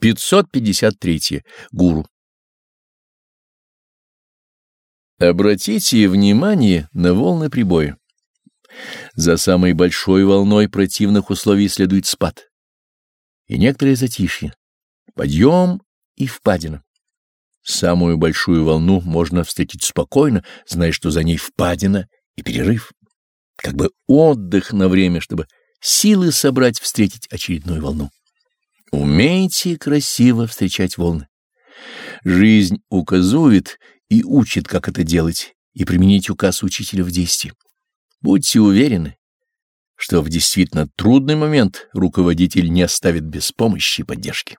553. Гуру. Обратите внимание на волны прибоя. За самой большой волной противных условий следует спад. И некоторые затишье, подъем и впадина. Самую большую волну можно встретить спокойно, зная, что за ней впадина и перерыв. Как бы отдых на время, чтобы силы собрать встретить очередную волну. Умейте красиво встречать волны. Жизнь указует и учит, как это делать, и применить указ учителя в действии. Будьте уверены, что в действительно трудный момент руководитель не оставит без помощи и поддержки.